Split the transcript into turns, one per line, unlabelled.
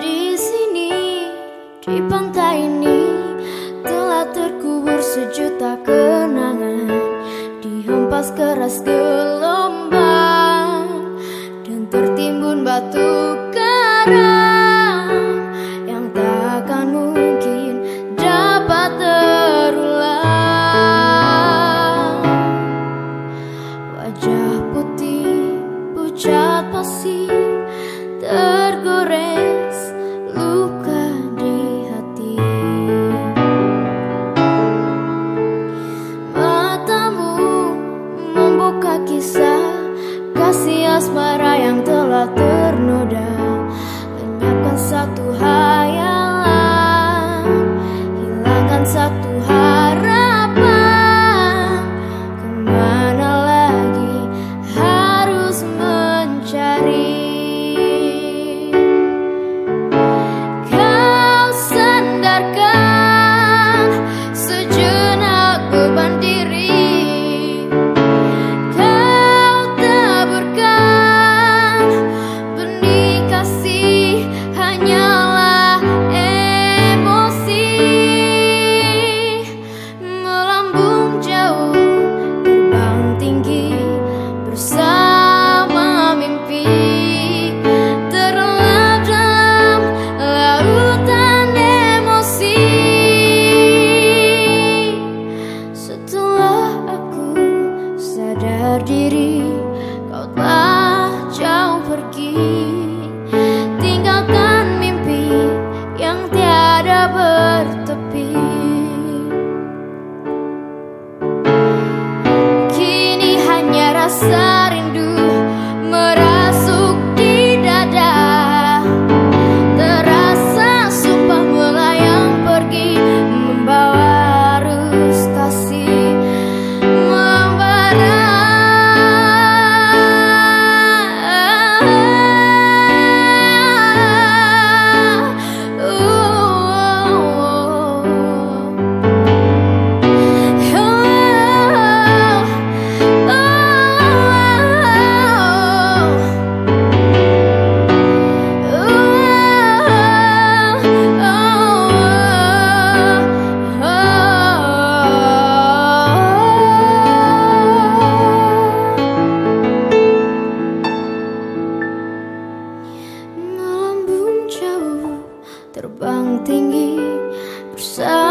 Di sini, di pantai ini Telah terkubur sejuta kenangan. Dihempas keras gelombang Dan tertimbun batu karang. tuhan yang inside terbang tinggi bersama.